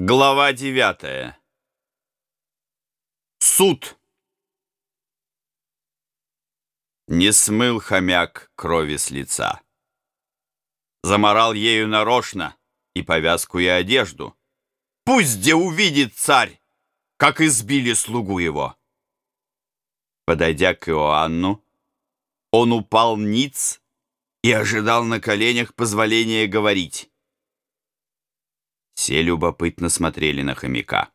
Глава девятая. Суд. Не смыл хомяк крови с лица. Заморал ею нарочно и повязку, и одежду. Пусть где увидит царь, как избили слугу его. Подойдя к Иоанну, он упал ниц и ожидал на коленях позволения говорить. Все любопытно смотрели на хомяка.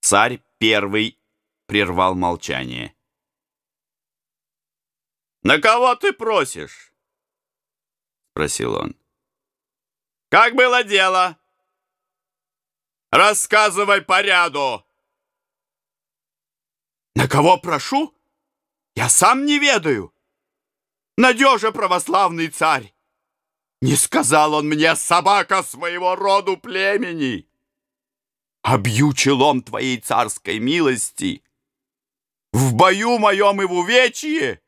Царь первый прервал молчание. «На кого ты просишь?» — спросил он. «Как было дело? Рассказывай по ряду!» «На кого прошу? Я сам не ведаю. Надежа православный царь. Не сказал он мне, собака своего роду племени. Обью челом твоей царской милости в бою моем и в увечье,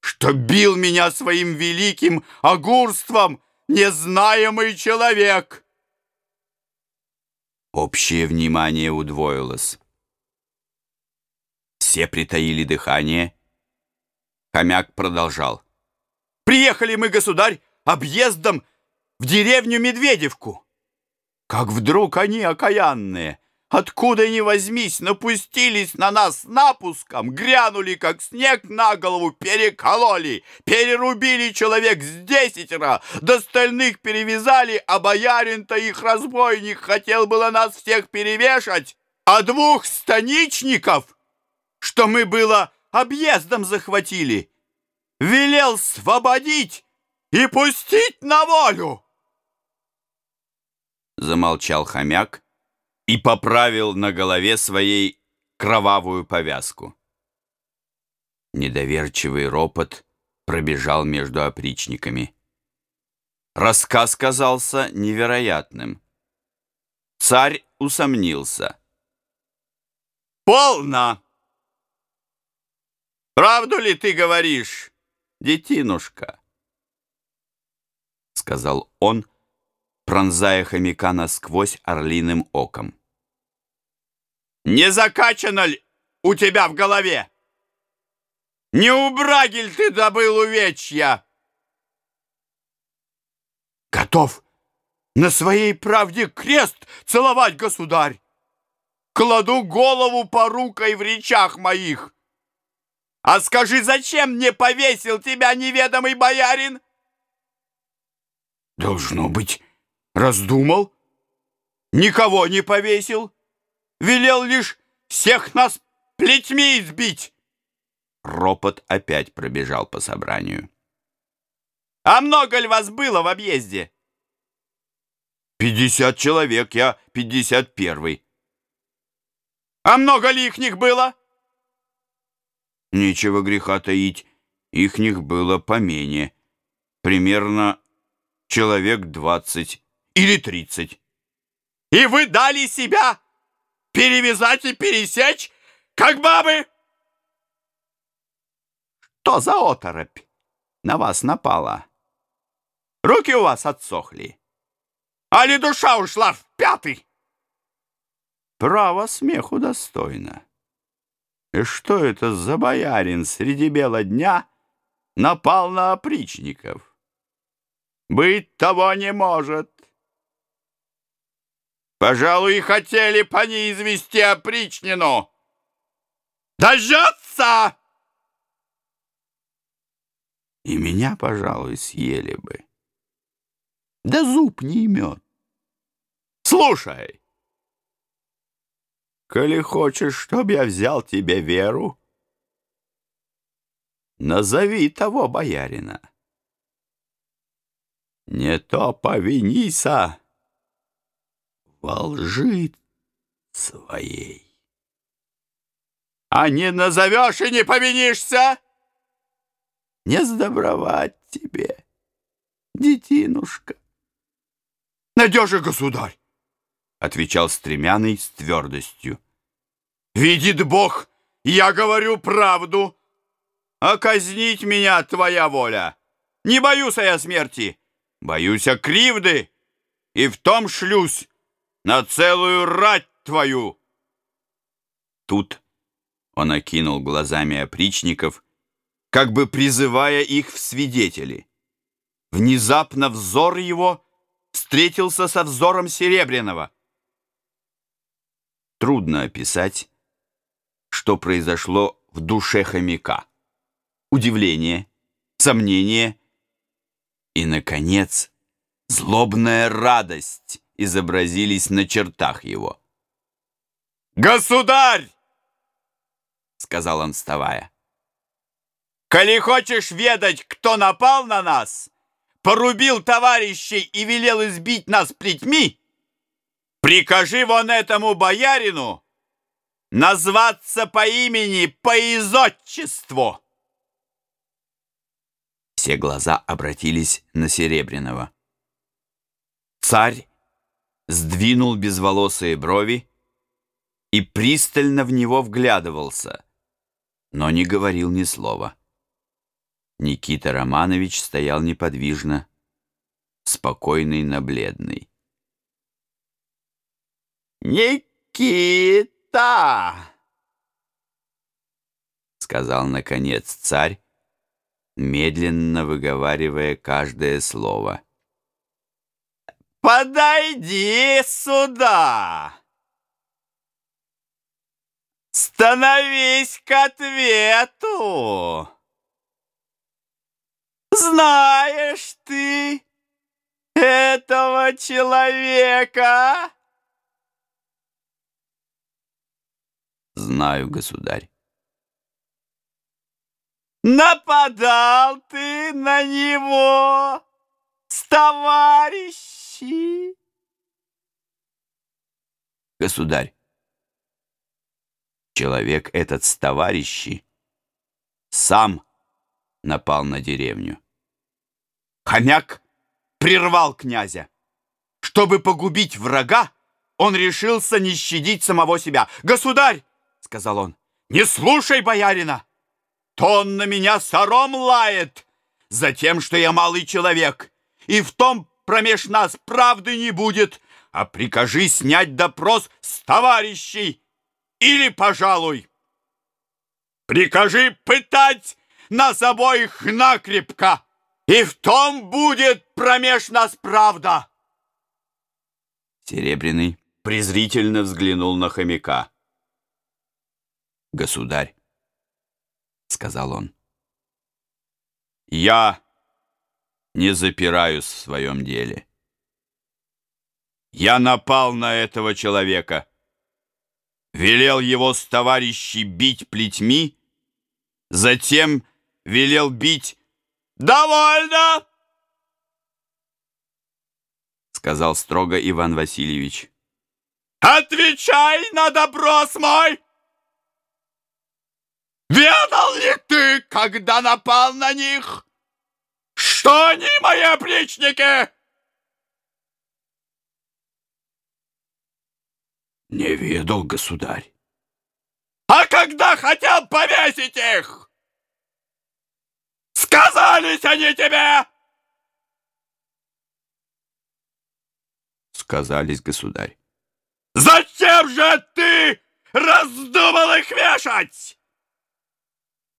что бил меня своим великим огурством незнаемый человек. Общее внимание удвоилось. Все притаили дыхание. Хомяк продолжал. «Приехали мы, государь, объездом в деревню Медведевку. Как вдруг они, окаянные, откуда ни возьмись, напустились на нас напуском, грянули, как снег на голову, перекололи, перерубили человек с десятеро, до остальных перевязали, а боярин-то их разбойник хотел было нас всех перевешать, а двух станичников, что мы было объездом захватили, велел свободить и пустить на волю!» Замолчал хомяк и поправил на голове своей кровавую повязку. Недоверчивый ропот пробежал между опричниками. Рассказ казался невероятным. Царь усомнился. «Полно! Правду ли ты говоришь, детинушка?» Сказал он, пронзая хомяка насквозь орлиным оком. «Не закачано ли у тебя в голове? Не у Брагель ты добыл увечья?» «Готов на своей правде крест целовать, государь! Кладу голову порукой в речах моих!» «А скажи, зачем мне повесил тебя неведомый боярин?» Должно быть, раздумал, никого не повесил, велел лишь всех нас плетьми избить. Ропот опять пробежал по собранию. А много ли вас было в объезде? Пятьдесят человек, я пятьдесят первый. А много ли ихних было? Нечего греха таить, ихних было помене. Примерно человек двадцать или тридцать. И вы дали себя перевязать и пересечь, как бабы? Что за оторопь на вас напала? Руки у вас отсохли? Али душа ушла в пятый? Право смеху достойно. И что это за боярин среди бела дня напал на опричников? Быть того не может. Пожалуй, и хотели по ней извести опричнину. Дождется! И меня, пожалуй, съели бы. Да зуб не имет. Слушай, коли хочешь, чтоб я взял тебе веру, назови того боярина. Не то повинися во лжи своей. А не назовешь и не повинишься, не сдобровать тебе, детинушка. Надежа, государь, отвечал стремяный с твердостью. Видит Бог, я говорю правду, а казнить меня твоя воля. Не боюсь я смерти. Боюсь кривды, и в том шлюсь, на целую рать твою!» Тут он окинул глазами опричников, как бы призывая их в свидетели. Внезапно взор его встретился со взором Серебряного. Трудно описать, что произошло в душе хомяка. Удивление, сомнение и, наконец, злобная радость изобразились на чертах его. «Государь!» — сказал он, вставая. «Коли хочешь ведать, кто напал на нас, порубил товарищей и велел избить нас плетьми, прикажи вон этому боярину назваться по имени, по изотчеству!» Все глаза обратились на Серебряного. Царь сдвинул безволосые брови и пристально в него вглядывался, но не говорил ни слова. Никита Романович стоял неподвижно, спокойный на бледный. «Никита!» — сказал, наконец, царь, медленно выговаривая каждое слово. «Подойди сюда! Становись к ответу! Знаешь ты этого человека?» «Знаю, государь». Нападал ты на него с товарищи. Государь, человек этот с товарищи сам напал на деревню. Хомяк прервал князя. Чтобы погубить врага, он решился не щадить самого себя. «Государь!» — сказал он. «Не слушай боярина!» То он на меня сором лает за тем, что я малый человек, и в том промеж нас правды не будет, а прикажи снять допрос с товарищей или, пожалуй, прикажи пытать нас обоих накрепко, и в том будет промеж нас правда. Серебряный презрительно взглянул на хомяка. Государь, сказал он. Я не запираюсь в своем деле. Я напал на этого человека, велел его с товарищей бить плетьми, затем велел бить «Довольно!» сказал строго Иван Васильевич. «Отвечай на допрос мой!» Ведал ли ты, когда напал на них, что они мои опричники? Не ведал, государь. А когда хотел повесить их? Сказались они тебе? Сказались, государь. Зачем же ты раздумал их вешать?